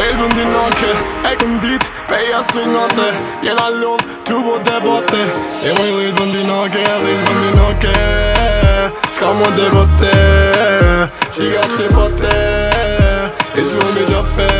Album di noche, e condit, pega su notte Llena luz, que hubo de bote E voy del bandinoque, del bandinoque Scamo de bote, ciga si bote E su un già fe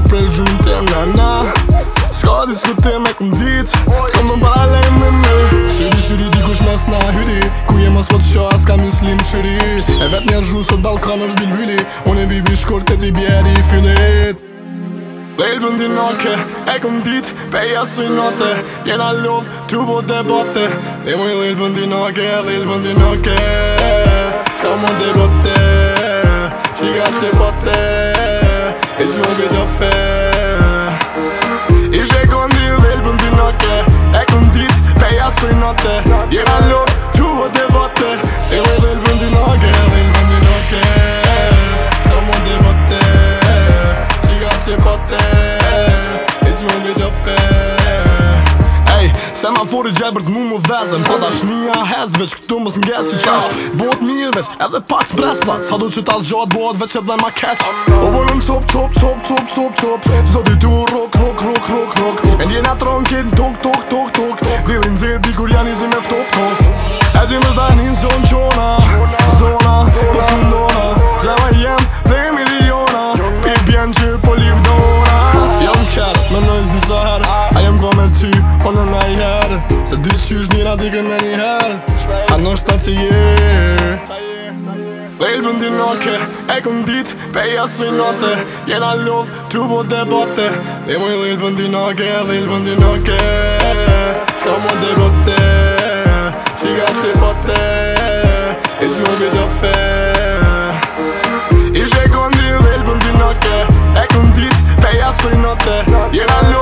shu sot Balkan është bilbili Unë e bibi shkur të di bjeri i filit Label di noke, e këm dit, peja së i note Jena lodh, tu po debote Dhe mu i label di noke, label di noke Sta mu debote, qika se pote Is mu bizofet Ej, se ma fori gjebërt mu mu vezem Ta ta shnia hec, veç këtu më s'ngec Si kash Bët mirë veç, edhe pak të brez plat Sa du qytas gjatë, bët veç e ble ma kesh Obojnëm tëp, tëp, tëp, tëp, tëp, tëp Se dy qysh njëra dikën me njëherë A në shtë të je Lejtë bëndi nëke E këm dit Peja si note Jena lov Tu po debote Dhe mëj lejtë bëndi nëke Lejtë bëndi nëke Sto më debote Qiga si pote E si më bëgjë fe Ishe këm dit Lejtë bëndi nëke E këm dit Peja si note Jena